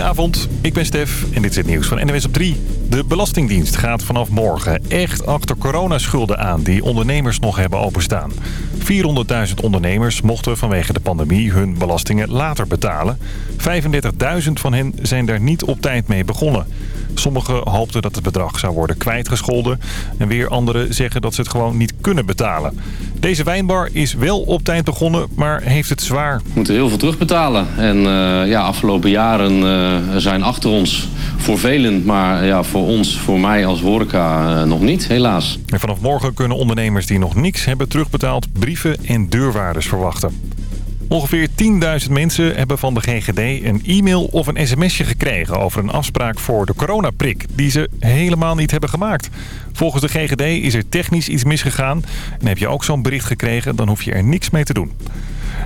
Goedenavond, ik ben Stef en dit is het nieuws van NWS op 3. De Belastingdienst gaat vanaf morgen echt achter coronaschulden aan die ondernemers nog hebben openstaan. 400.000 ondernemers mochten vanwege de pandemie hun belastingen later betalen. 35.000 van hen zijn daar niet op tijd mee begonnen. Sommigen hoopten dat het bedrag zou worden kwijtgescholden. En weer anderen zeggen dat ze het gewoon niet kunnen betalen. Deze wijnbar is wel op tijd begonnen, maar heeft het zwaar. We moeten heel veel terugbetalen. En uh, ja, afgelopen jaren uh, zijn achter ons voor velen. Maar ja, voor ons, voor mij als horeca uh, nog niet, helaas. En vanaf morgen kunnen ondernemers die nog niks hebben terugbetaald... brieven en deurwaarders verwachten. Ongeveer 10.000 mensen hebben van de GGD een e-mail of een sms'je gekregen... over een afspraak voor de coronaprik die ze helemaal niet hebben gemaakt. Volgens de GGD is er technisch iets misgegaan. En heb je ook zo'n bericht gekregen, dan hoef je er niks mee te doen.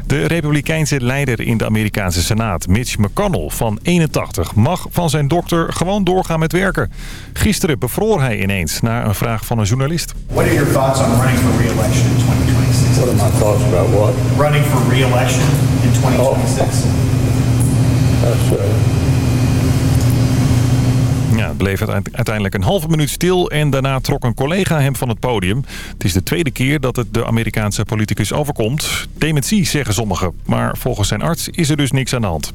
De republikeinse leider in de Amerikaanse Senaat, Mitch McConnell van 81, mag van zijn dokter gewoon doorgaan met werken. Gisteren bevroor hij ineens na een vraag van een journalist. What are your thoughts on running for re-election in 2026? What are my thoughts about what? Running for re-election in 2026. That's uh, Ja, het bleef uiteindelijk een halve minuut stil en daarna trok een collega hem van het podium. Het is de tweede keer dat het de Amerikaanse politicus overkomt. Dementie, zeggen sommigen. Maar volgens zijn arts is er dus niks aan de hand.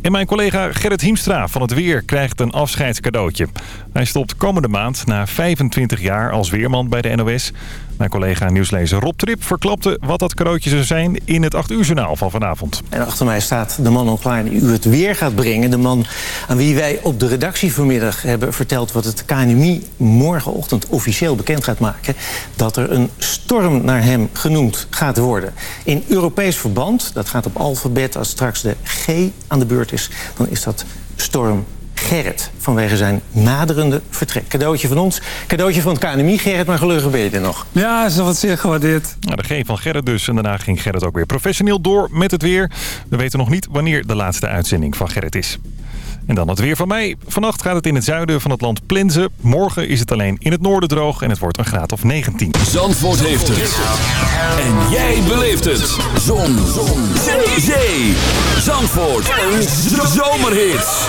En mijn collega Gerrit Hiemstra van het Weer krijgt een afscheidscadeautje. Hij stopt komende maand na 25 jaar als weerman bij de NOS. Mijn collega nieuwslezer Rob Trip verklapte wat dat cadeautje zou zijn in het 8 uur journaal van vanavond. En achter mij staat de man al klaar die u het weer gaat brengen. De man aan wie wij op de redactie vanmiddag hebben verteld wat het KNMI morgenochtend officieel bekend gaat maken. Dat er een storm naar hem genoemd gaat worden. In Europees verband, dat gaat op alfabet, als straks de G aan de beurt is, dan is dat storm Gerrit. Vanwege zijn naderende vertrek. Cadeautje van ons. Cadeautje van het KNMI, Gerrit, maar gelukkig ben je er nog. Ja, is wat zeer gewaardeerd. Nou, de G van Gerrit dus. En daarna ging Gerrit ook weer professioneel door met het weer. We weten nog niet wanneer de laatste uitzending van Gerrit is. En dan het weer van mij. Vannacht gaat het in het zuiden van het land plensen. Morgen is het alleen in het noorden droog en het wordt een graad of 19. Zandvoort heeft het. En jij beleeft het. Zon. Zon. Zee. Zee. Zandvoort. Een zomerhit.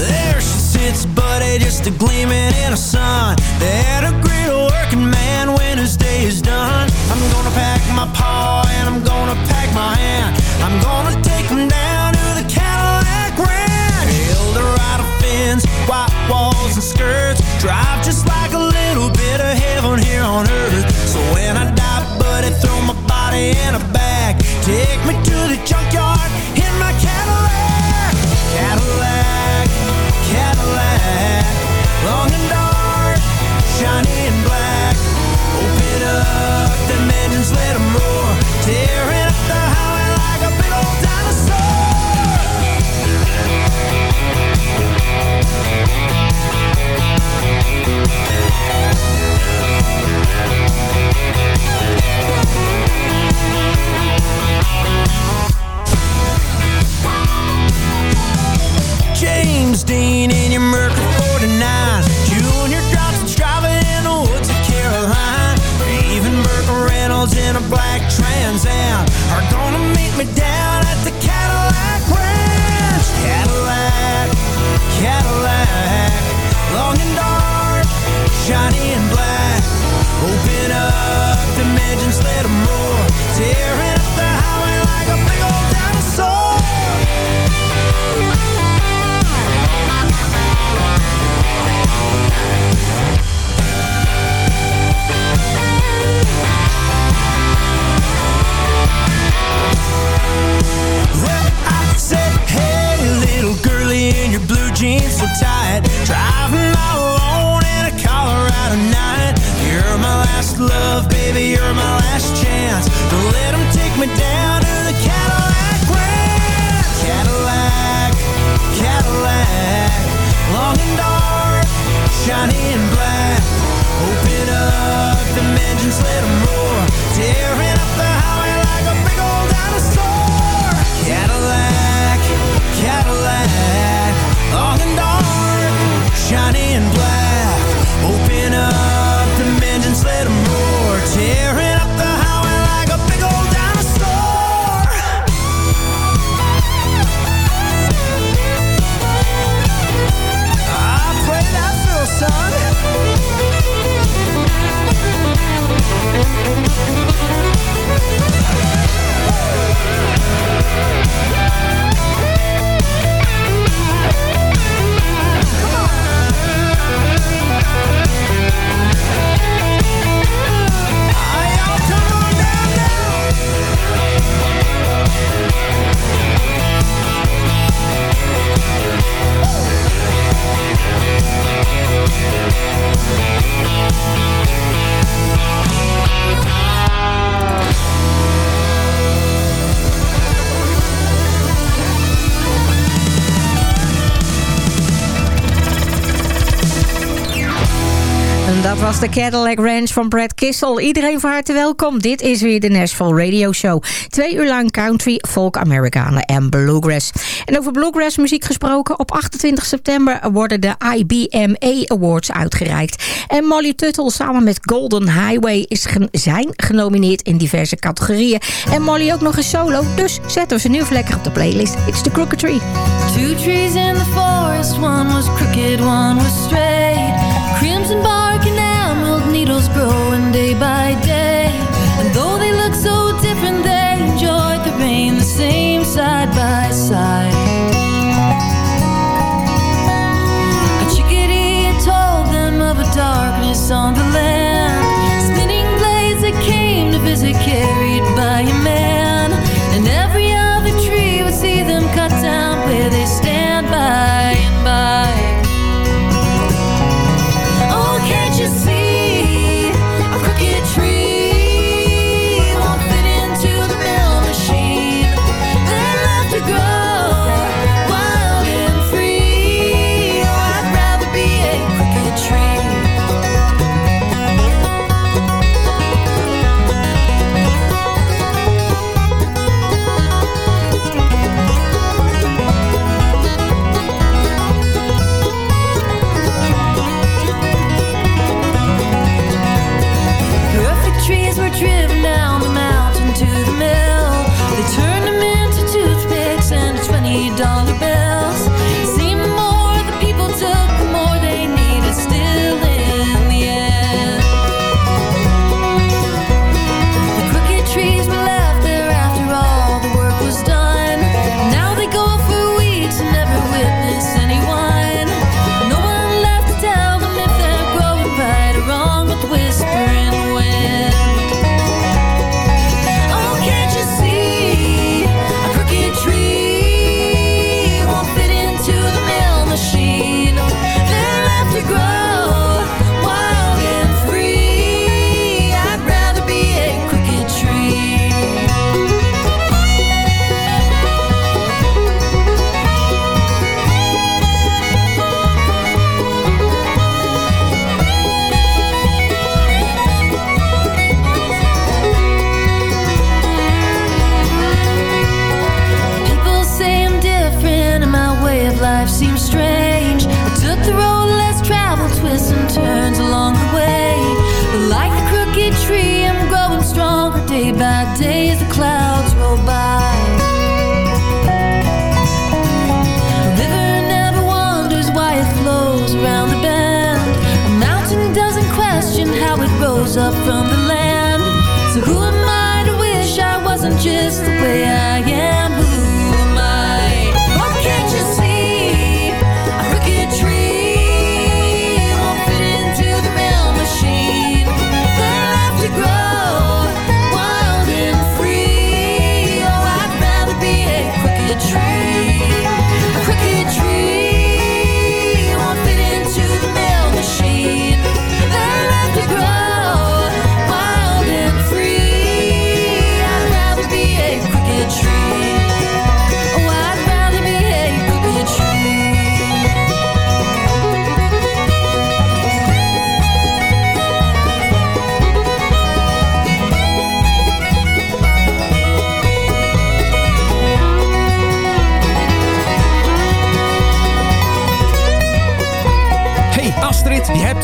There she sits, buddy, just a gleaming in the sun. Greet a working man when his day is done. I'm gonna pack my paw and I'm gonna pack my hand. I'm gonna take him down to the Cadillac Ranch. Eldorado fins, white walls and skirts. Drive just like a little bit of heaven here on earth. So when I die, buddy, throw my body in a bag. Take me to the junkyard Open de Cadillac Ranch van Brad Kissel. Iedereen van harte welkom. Dit is weer de Nashville Radio Show. Twee uur lang country, folk, Amerikanen en bluegrass. En over bluegrass muziek gesproken... op 28 september worden de IBMA Awards uitgereikt. En Molly Tuttle samen met Golden Highway is zijn genomineerd in diverse categorieën. En Molly ook nog eens solo, dus zetten we ze nu even lekker op de playlist. It's the Crooked Tree. Two trees in the forest, one was crooked, one was straight. Crimson emerald needles growing day by day. And though they look so different, they enjoyed the rain the same side by side. Rose up from the land. So who am I to wish I wasn't just the way I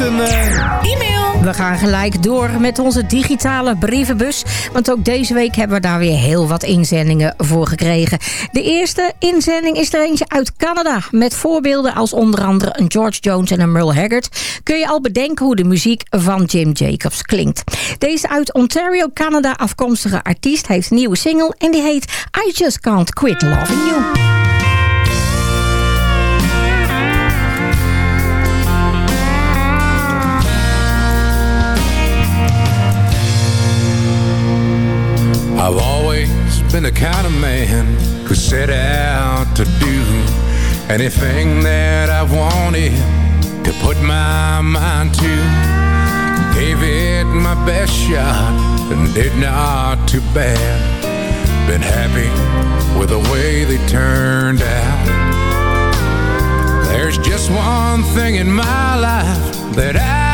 eh, e-mail. We gaan gelijk door met onze digitale brievenbus. Want ook deze week hebben we daar weer heel wat inzendingen voor gekregen. De eerste inzending is er eentje uit Canada. Met voorbeelden als onder andere een George Jones en een Merle Haggard. Kun je al bedenken hoe de muziek van Jim Jacobs klinkt. Deze uit Ontario, Canada afkomstige artiest heeft een nieuwe single. En die heet I Just Can't Quit Loving You. Been the kind of man who set out to do anything that I've wanted to put my mind to. Gave it my best shot and did not too bad. Been happy with the way they turned out. There's just one thing in my life that I'll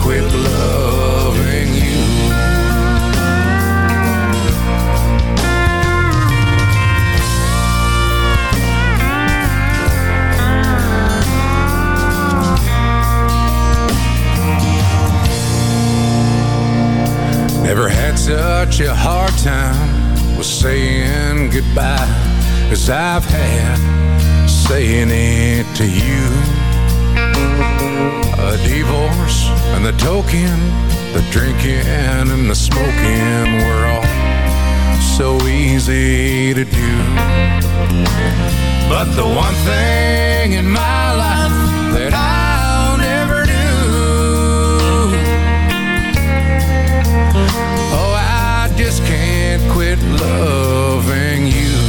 quit loving you. Never had such a hard time with saying goodbye as I've had saying it to you. A divorce and the token, the drinking and the smoking were all so easy to do. But the one thing in my life that I'll never do Oh, I just can't quit loving you.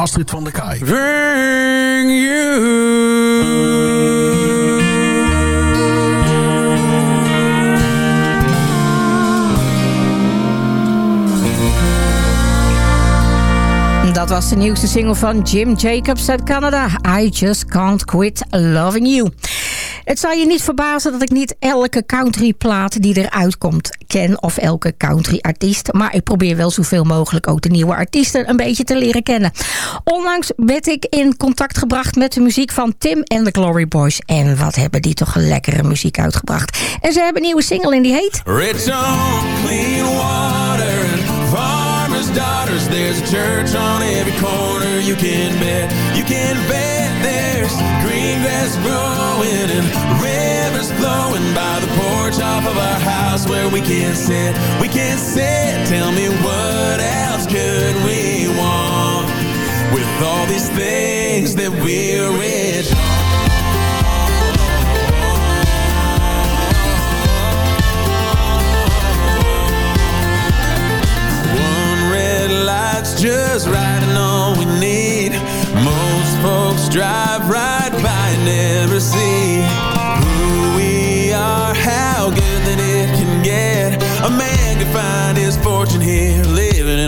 Astrid van der Kaai. Bring Dat was de nieuwste single van Jim Jacobs uit Canada. I Just Can't Quit Loving You. Het zal je niet verbazen dat ik niet elke countryplaat die eruit komt ken of elke country artiest. Maar ik probeer wel zoveel mogelijk ook de nieuwe artiesten een beetje te leren kennen. Onlangs werd ik in contact gebracht met de muziek van Tim en the Glory Boys. En wat hebben die toch lekkere muziek uitgebracht. En ze hebben een nieuwe single en die heet... Rich on clean water farmers' daughters. There's a church on every corner. You can bet, you can bet there's grass growing and rivers flowing by the porch off of our house where we can sit. We can sit. Tell me what else could we want with all these things that we're rich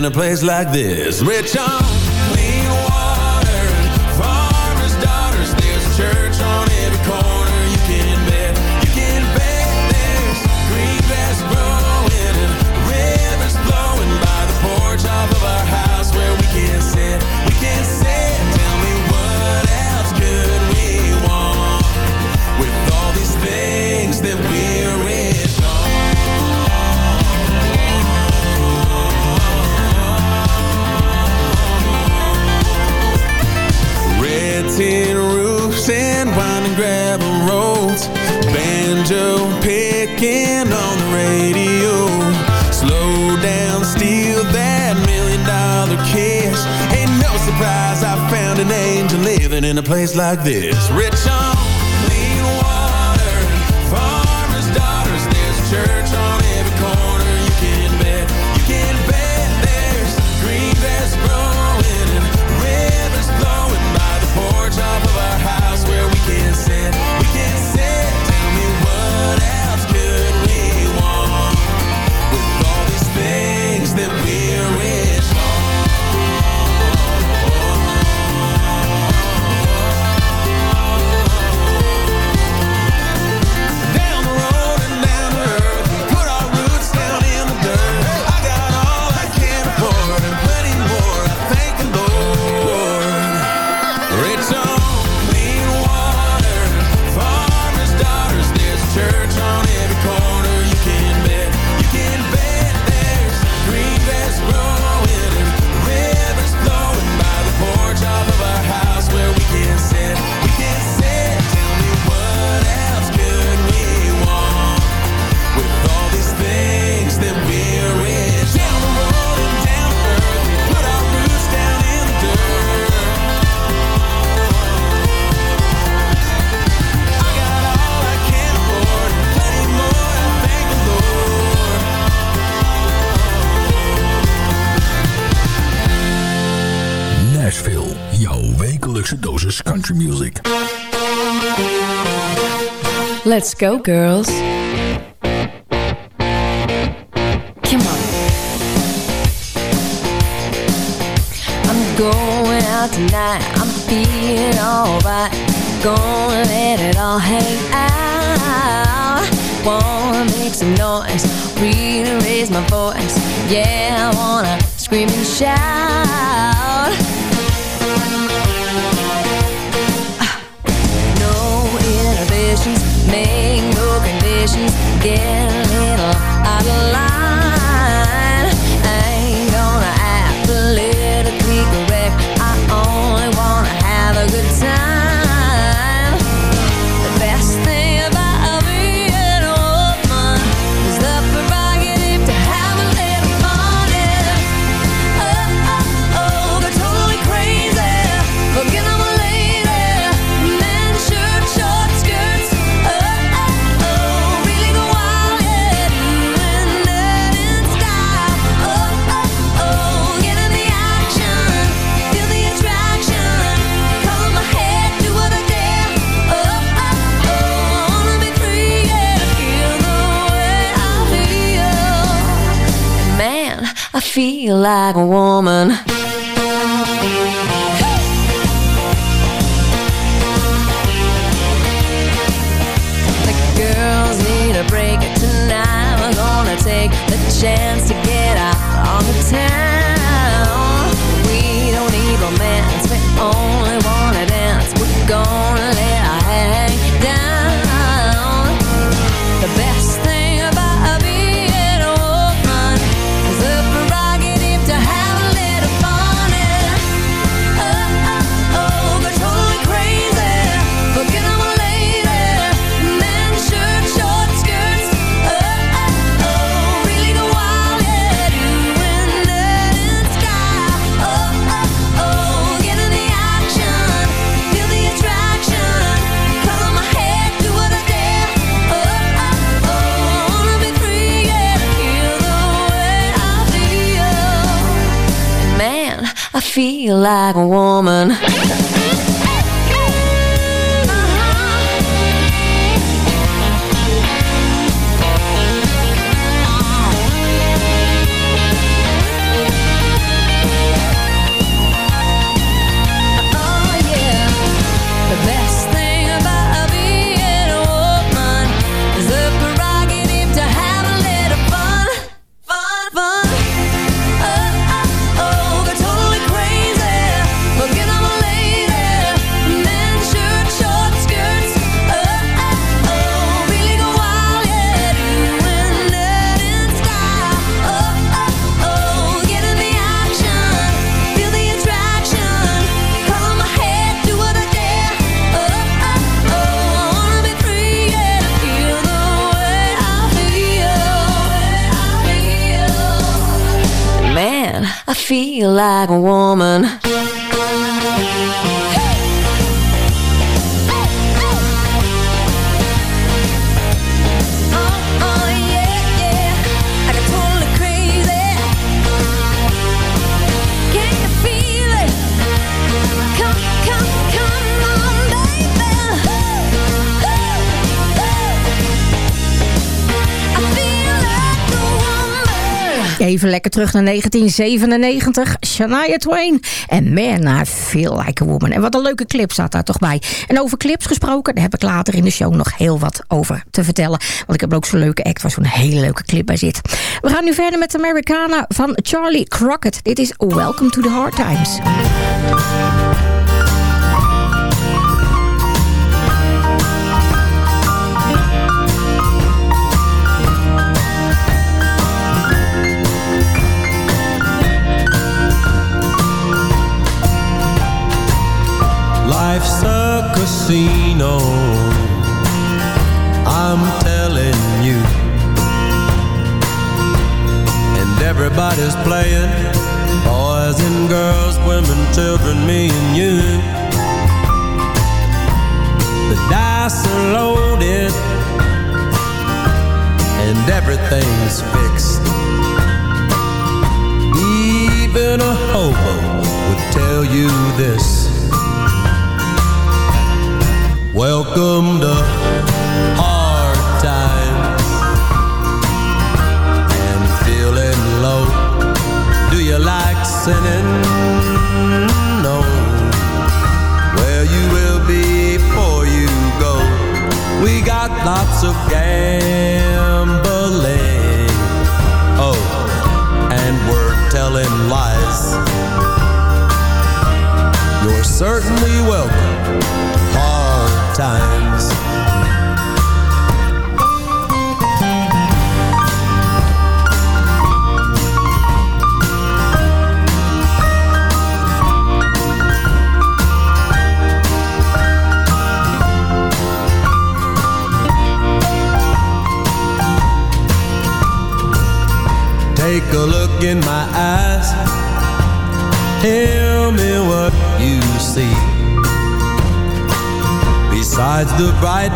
in a place like this. Rich on living in a place like this. Rich on Let's go, girls. feel like a woman. like a woman. like a woman. even lekker terug naar 1997. Shania Twain en Man, I Feel Like a Woman. En wat een leuke clip zat daar toch bij. En over clips gesproken, daar heb ik later in de show nog heel wat over te vertellen. Want ik heb ook zo'n leuke act waar zo'n hele leuke clip bij zit. We gaan nu verder met Americana van Charlie Crockett. Dit is Welcome to the Hard Times. casino. I'm telling you. And everybody's playing. Boys and girls, women, children, me and you. The dice are loaded. And everything's fixed. Even a hobo would tell you this. Welcome to hard times and feeling low. Do you like sinning? No. Where you will be before you go. We got lots of gambling. Oh, and we're telling lies. You're certainly welcome. Times. Take a look in my eyes. Tell me what you see. Besides the bright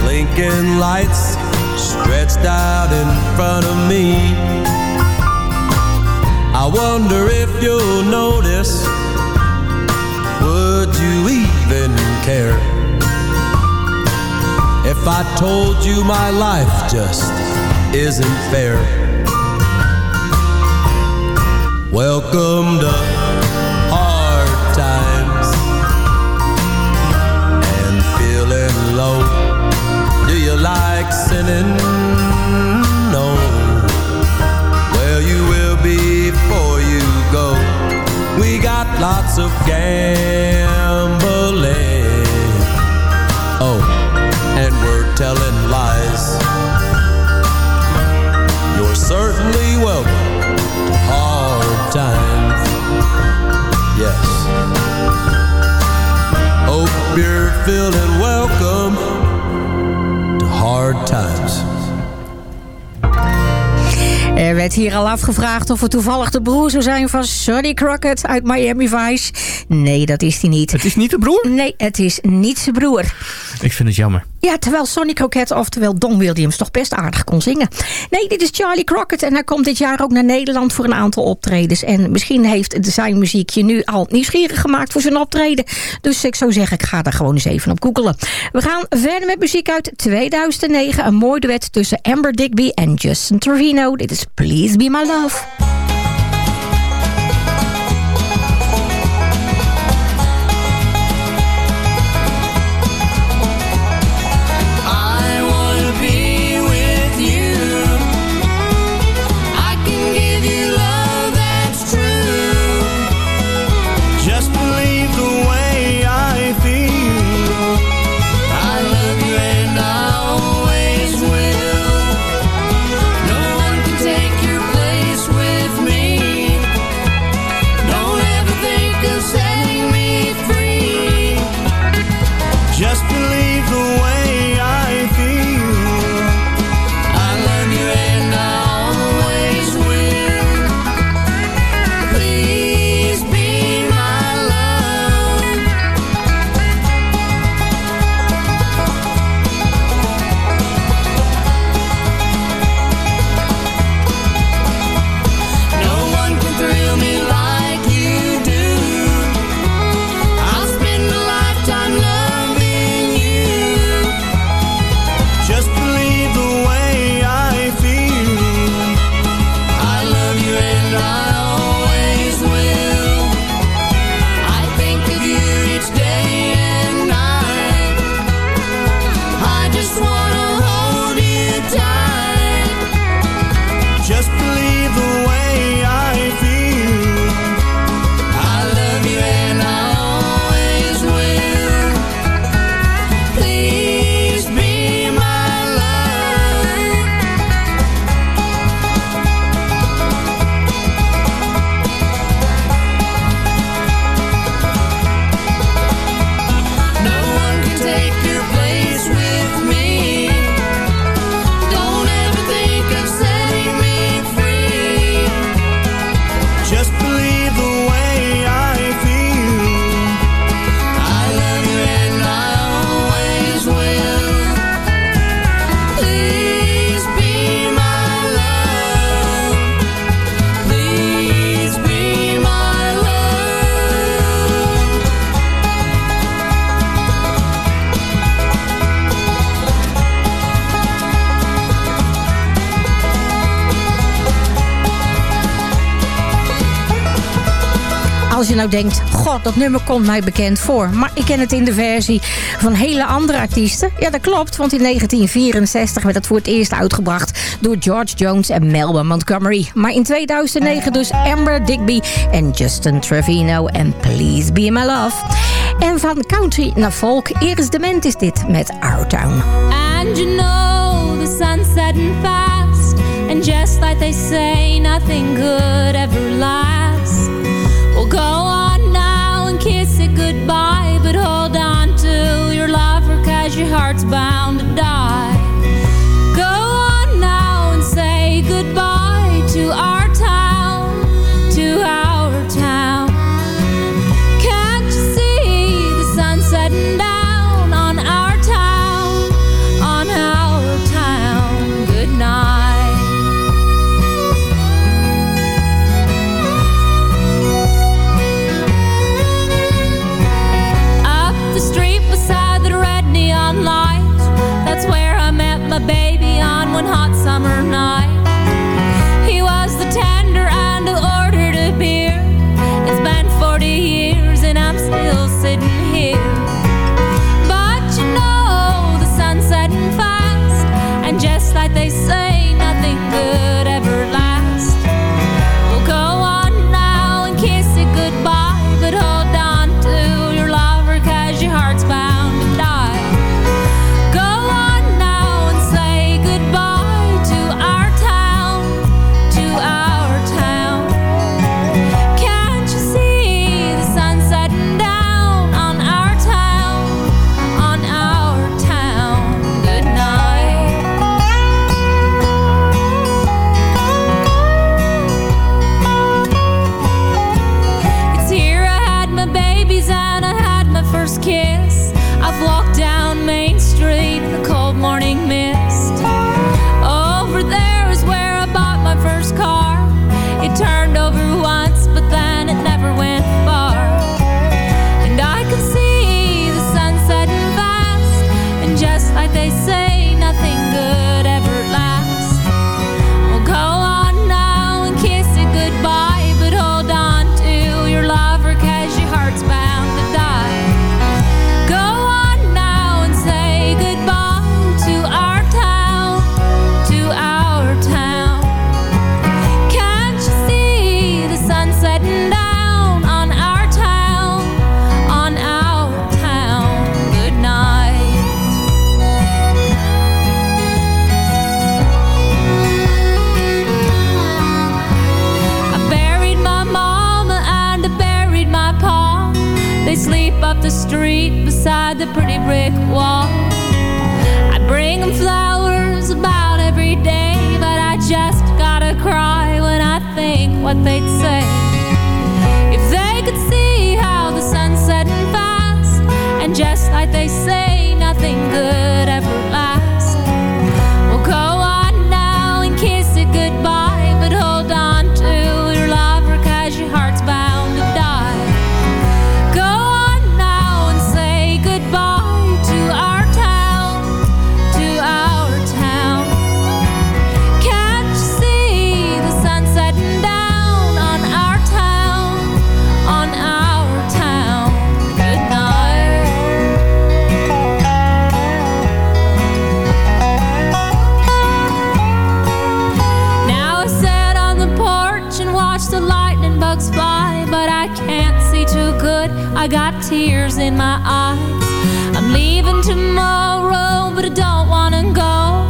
blinking lights stretched out in front of me. I wonder if you'll notice. Would you even care? If I told you my life just isn't fair. Welcome to lots of gambling. Oh, and we're telling lies. You're certainly welcome to hard times. Yes. You're feeling times. Er werd hier al afgevraagd of het toevallig de broer zou zijn van Sonny Crockett uit Miami Vice. Nee, dat is hij niet. Het is niet de broer? Nee, het is niet zijn broer. Ik vind het jammer. Ja, terwijl Sonny Crockett, oftewel Don Williams, toch best aardig kon zingen. Nee, dit is Charlie Crockett en hij komt dit jaar ook naar Nederland voor een aantal optredens. En misschien heeft zijn muziek je nu al nieuwsgierig gemaakt voor zijn optreden. Dus ik zou zeggen, ik ga daar gewoon eens even op googelen. We gaan verder met muziek uit 2009. Een mooi duet tussen Amber Digby en Justin Trevino. Dit is Please Be My Love. nou denkt... God, dat nummer komt mij bekend voor. Maar ik ken het in de versie van hele andere artiesten. Ja, dat klopt, want in 1964 werd het voor het eerst uitgebracht... door George Jones en Melba Montgomery. Maar in 2009 dus Amber Digby en Justin Trevino... en Please Be My Love. En van country naar folk, Iris Dement is dit met Our Town. And you know the sun's setting fast And just like they say, nothing good ever they'd say. the lightning bugs fly, but I can't see too good. I got tears in my eyes. I'm leaving tomorrow, but I don't wanna go.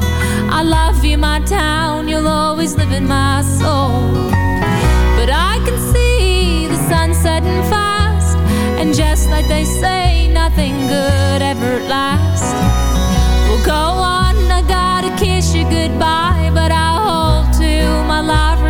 I love you, my town. You'll always live in my soul. But I can see the sun setting fast, and just like they say, nothing good ever lasts. We'll go on. I gotta kiss you goodbye, but I'll hold to my love.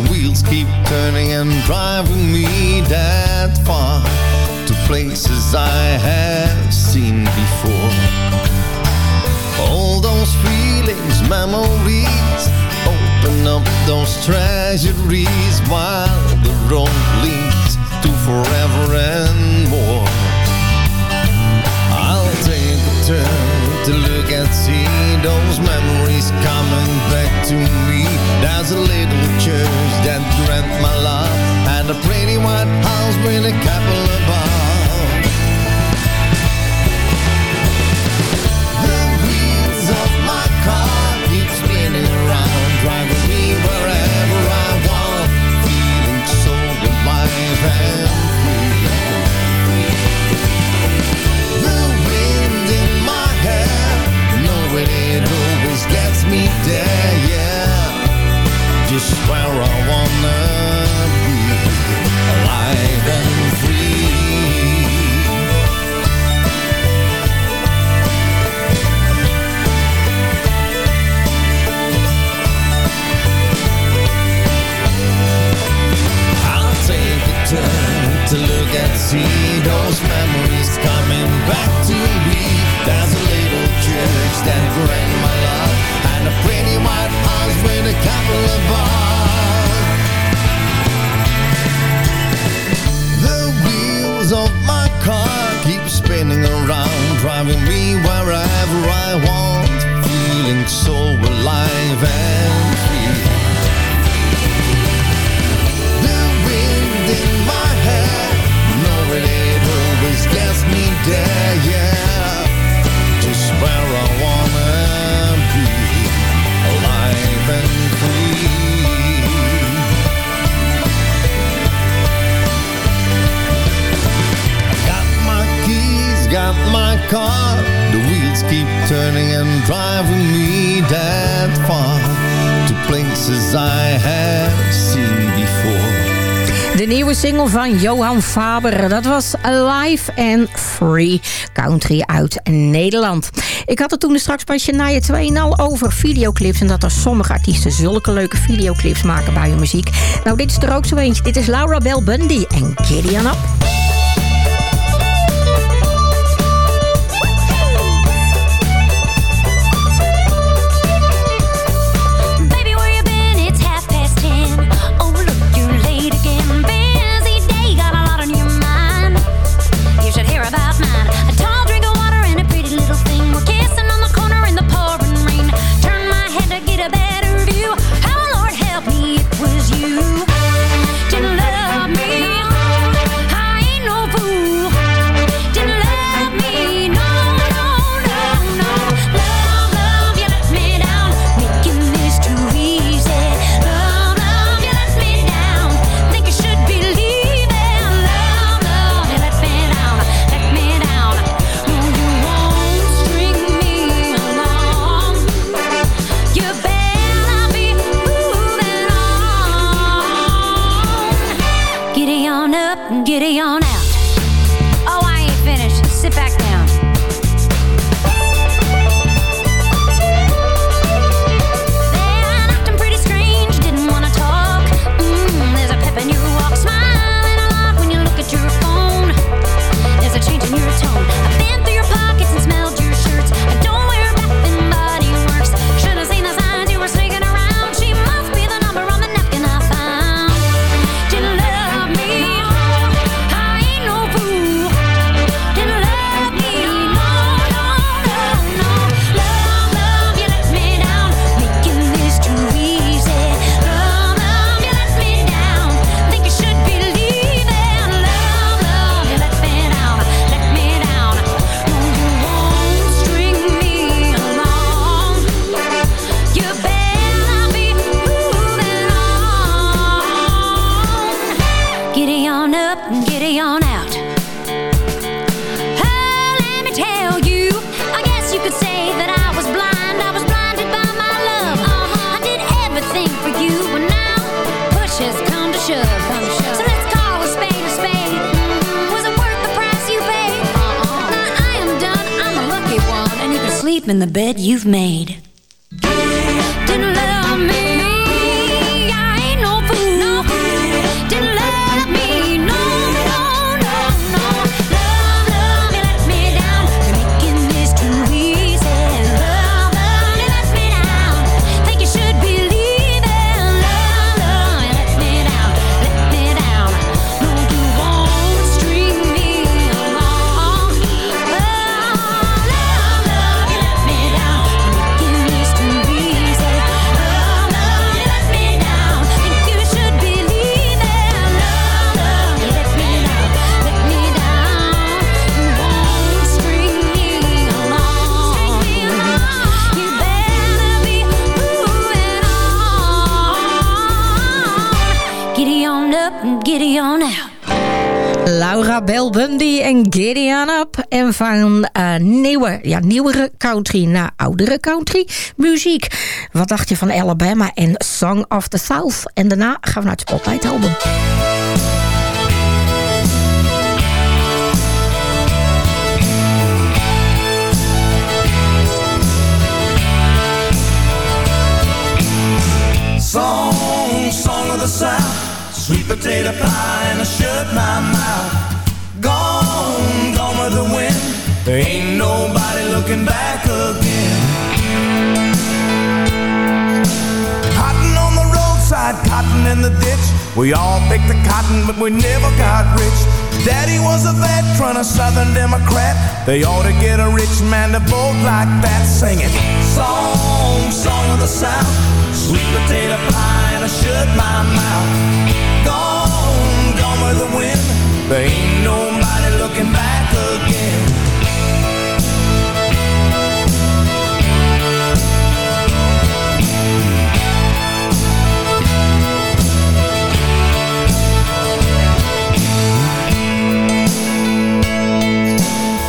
The wheels keep turning and driving me that far to places I have seen before. All those feelings, memories, open up those treasuries while the road leads to forever and more. I'll take a turn to look and see those memories coming back to me. There's a little church that grant my love and a pretty white house with a couple of The where I wanna be, alive and free. I'll take a turn to look and see those memories coming back to me. There's a little church that grant my love and a pretty white house with a couple of bars. The wheels of my car keep spinning around, driving me wherever I want, feeling so alive and free. The wind in my hair, knowing it always gets me there, yeah. Just where I wanna The wheels keep turning and driving me that to places I have seen before. De nieuwe single van Johan Faber, dat was Alive and Free, country uit Nederland. Ik had het toen er straks bij Shania Twain al over videoclips... en dat er sommige artiesten zulke leuke videoclips maken bij hun muziek. Nou, dit is er ook zo eentje. Dit is Laura Bell Bundy en Gideon. Giddy On Up. En van eh, nieuwe, ja, nieuwere country naar oudere country muziek. Wat dacht je van Alabama en Song of the South? En daarna gaan we naar het Spotlight album. Song, song of the South, sweet potato pie, and I shut my mouth. There ain't nobody looking back again. Cotton on the roadside, cotton in the ditch. We all picked the cotton, but we never got rich. Daddy was a veteran, a Southern Democrat. They ought to get a rich man to vote like that, singing song, song of the South, sweet potato pie, and I shut my mouth. Gone, gone with the wind. There ain't nobody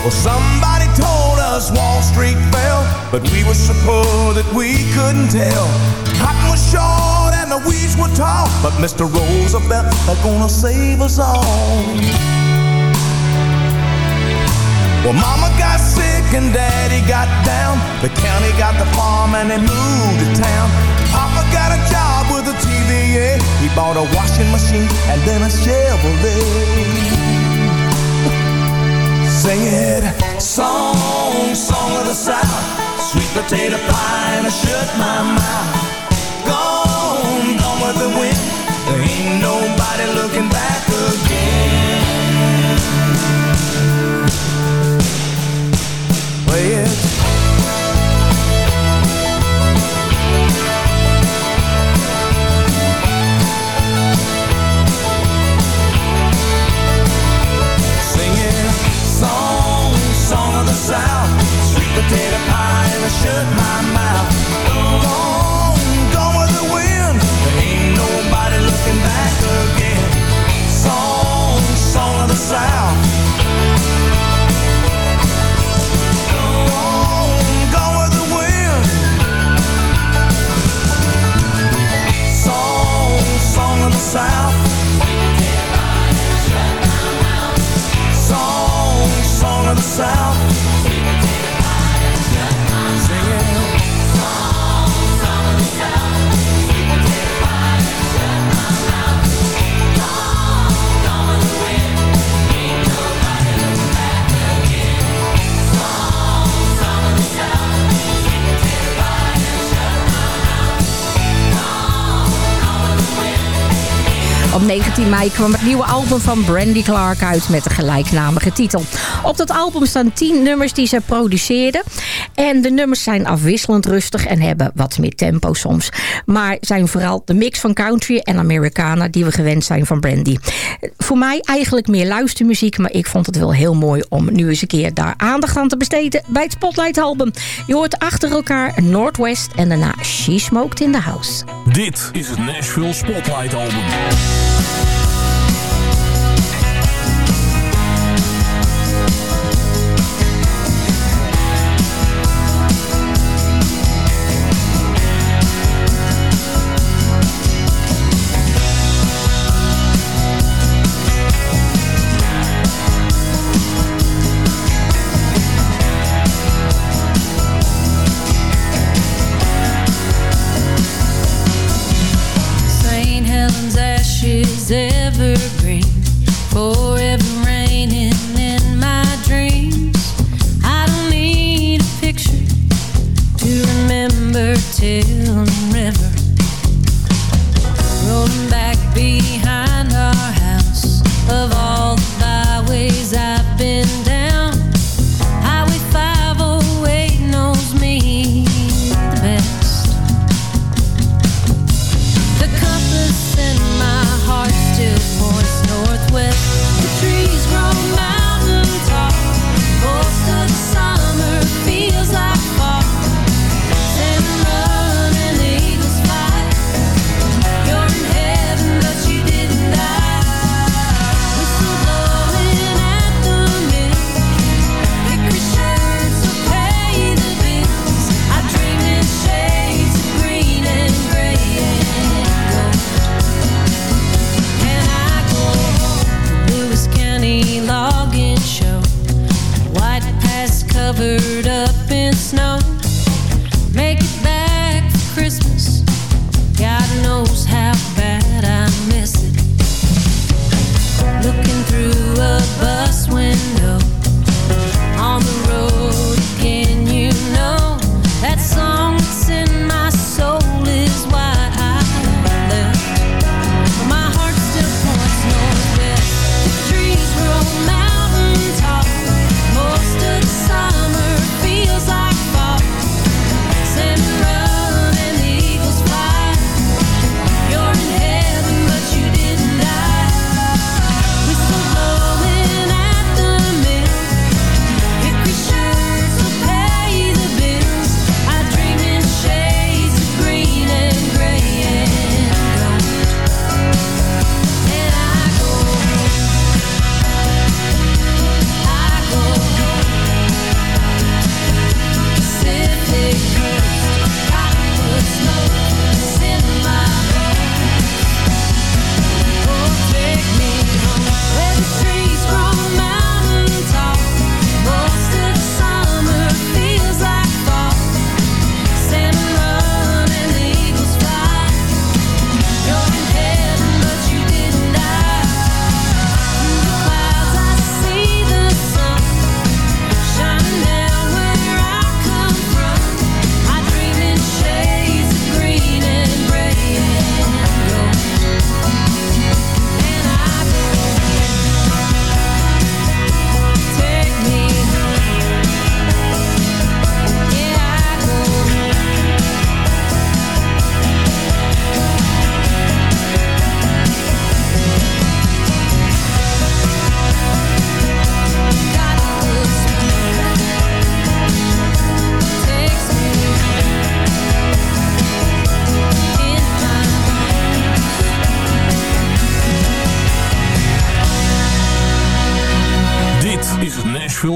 Well, somebody told us Wall Street fell, but we were so poor that we couldn't tell. Cotton was short and the weeds were tall, but Mr. Roosevelt are gonna save us all. Well, Mama got sick and Daddy got down. The county got the farm and they moved to town. Papa got a job with the TVA. He bought a washing machine and then a Chevrolet. Sing it, song, song of the South, sweet potato pie, and I shut my mouth. Mei kwam het nieuwe album van Brandy Clark uit met de gelijknamige titel. Op dat album staan 10 nummers die ze produceerde. En de nummers zijn afwisselend rustig en hebben wat meer tempo soms. Maar zijn vooral de mix van country en Americana die we gewend zijn van Brandy. Voor mij eigenlijk meer luistermuziek, maar ik vond het wel heel mooi om nu eens een keer daar aandacht aan te besteden bij het Spotlight album. Je hoort achter elkaar Northwest en daarna She Smoked in the House. Dit is het Nashville Spotlight Album.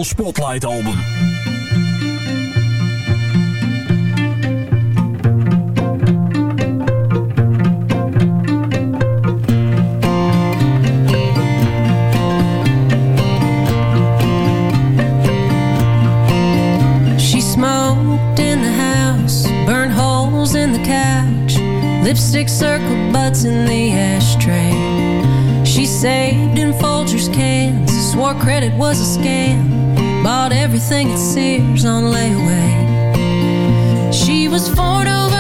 Spotlight album. She smoked in the house, burned holes in the couch, lipstick circled butts in the ashtray. She saved in Folgers cans, swore credit was a scam Bought everything at Sears on layaway. She was four over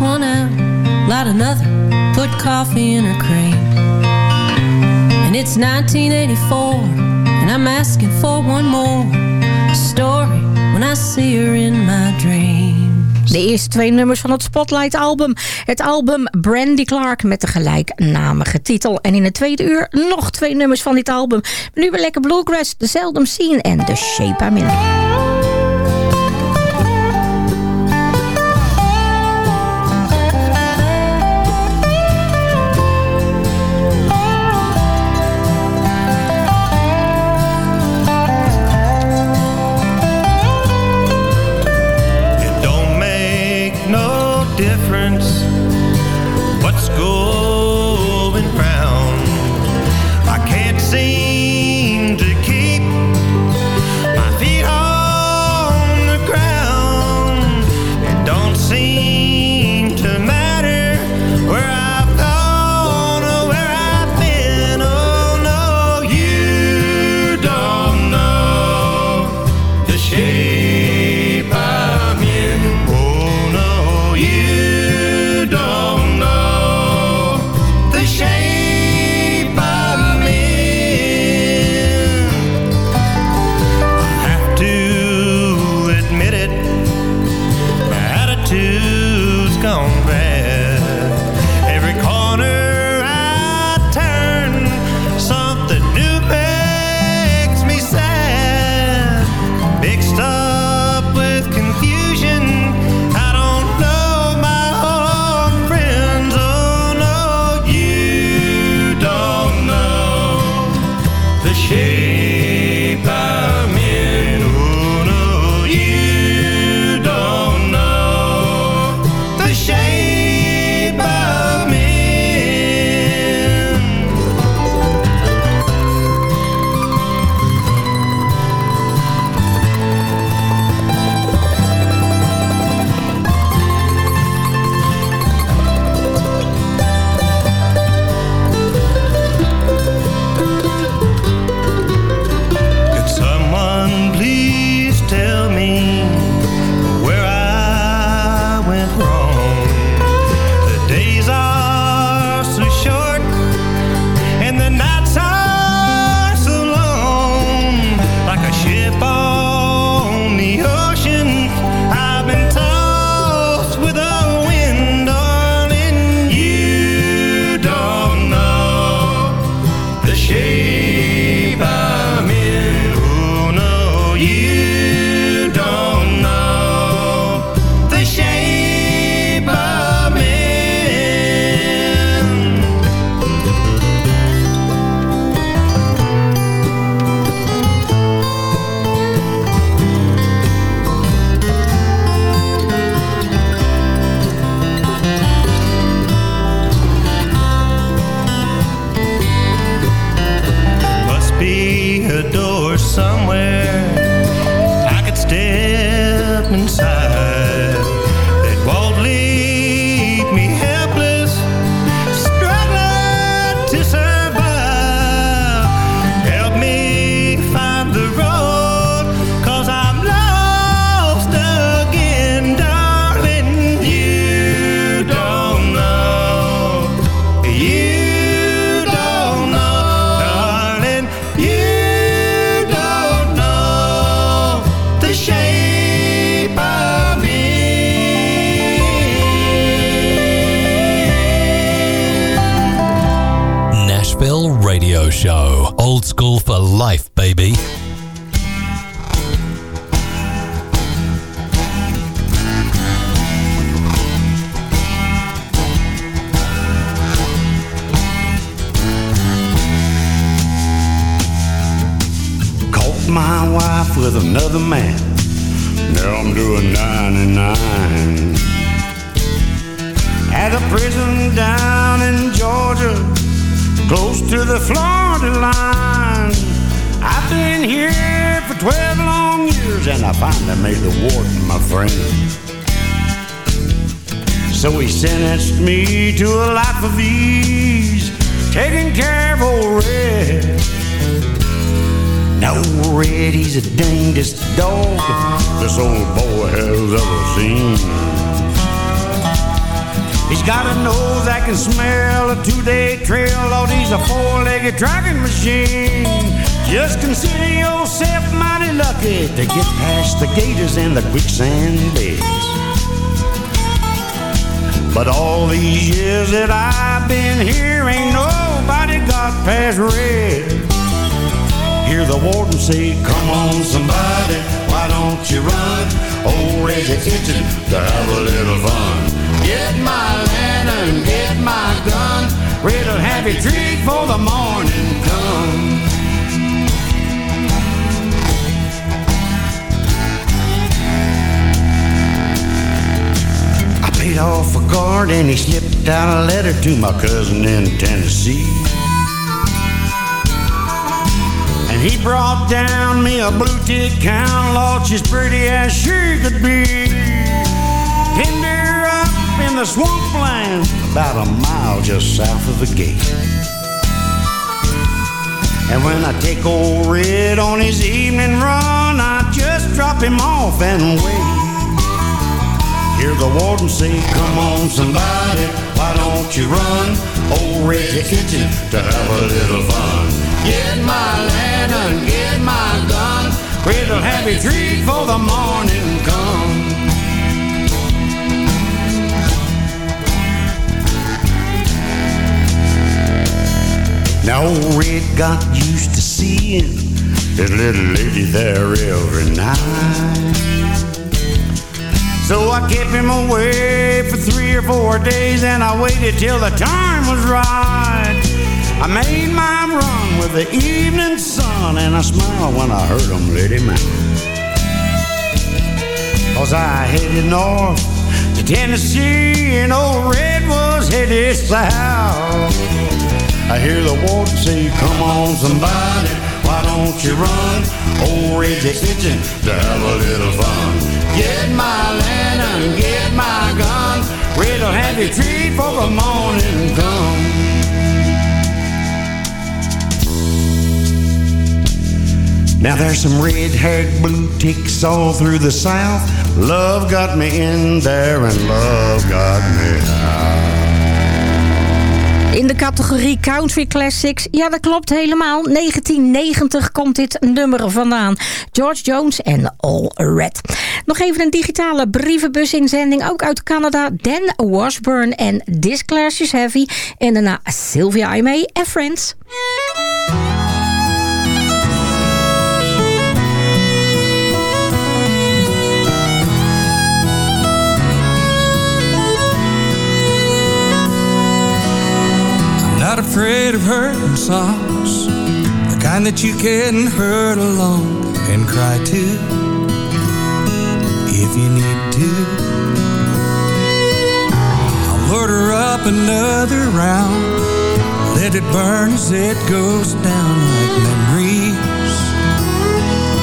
one out, light another, put coffee in her cream. And it's 1984, and I'm asking for one more story when I see her in my dreams. De eerste twee nummers van het Spotlight-album. Het album Brandy Clark met de gelijknamige titel. En in het tweede uur nog twee nummers van dit album. Nu weer lekker Bluegrass, The Seldom Scene en The Shape I'm In. So he sentenced me to a life of ease, taking care of old Red. Now Red, he's the dangest dog this old boy has ever seen. He's got a nose that can smell a two-day trail. Lord, he's a four-legged dragging machine. Just consider yourself mighty lucky to get past the gators and the quicksand beds. But all these years that I've been here, ain't nobody got past red. Hear the warden say, come on somebody, why don't you run? Oh, Old Red's itching to have a little fun. Get my lantern, get my gun. Red'll have for the morning come. Off a guard and he slipped out a letter to my cousin in Tennessee. And he brought down me a blue tick count, Lord, she's pretty as she could be. Pinned her up in the swampland, about a mile just south of the gate. And when I take old Red on his evening run, I just drop him off and wait. Hear the warden say, come on somebody, why don't you run? Old Red's itching to have a little fun. Get my lantern, get my gun. Red'll have you treat for the morning come. Now old Red got used to seeing his little lady there every night. So I kept him away for three or four days and I waited till the time was right. I made my run with the evening sun and I smiled when I heard him let him out. Cause I headed north to Tennessee and old Red was headed south. I hear the warden say, come on somebody, why don't you run? Old Red's itching to have a little fun. Get my Have treat for the morning come. Now there's some red-haired blue ticks all through the South. Love got me in there and love got me out. In de categorie Country Classics, ja dat klopt helemaal. 1990 komt dit nummer vandaan. George Jones en All Red. Nog even een digitale brievenbus-inzending, ook uit Canada. Dan Washburn en This Clash is Heavy. En daarna Sylvia Aimee en Friends. Afraid of hurting songs The kind that you can hurt alone and cry to If you need to. I'll order up another round. Let it burn as it goes down like memories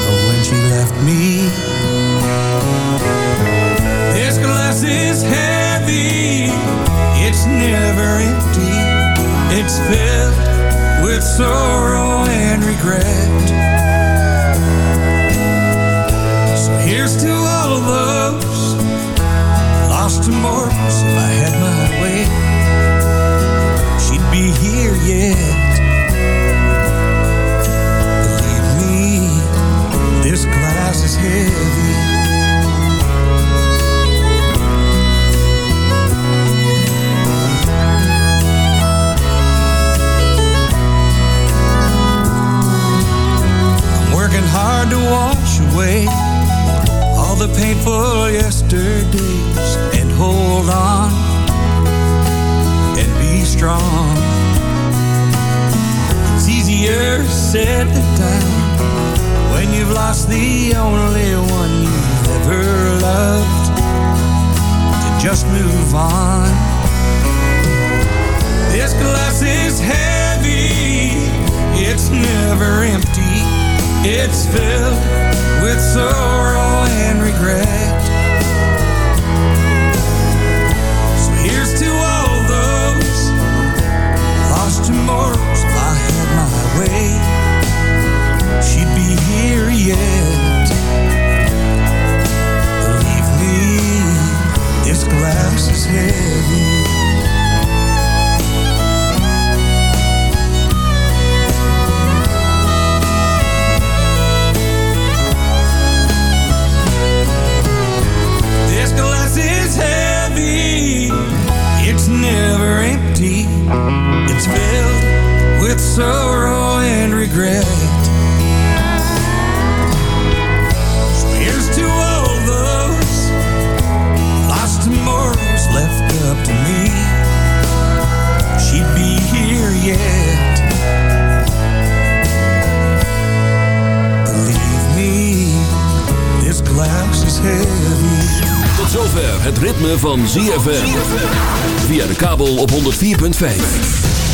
Of when she left me. This glass is heavy. It's never empty it's filled with sorrow and regret. So here's to all of those Lost immortals if I had my way. She'd be here yet. Believe me, this glass is heavy away all the painful yesterdays and hold on and be strong. It's easier said than done when you've lost the only one you've ever loved to just move on. This glass is heavy, it's never empty. It's filled with sorrow and regret. So here's to all those Lost immortals if I had my way. She'd be here yet. Believe me, this glass is heavy Filled with sorrow and regret. Left up me. Is heavy. Tot zover het ritme van ZFM Via de kabel op 104.5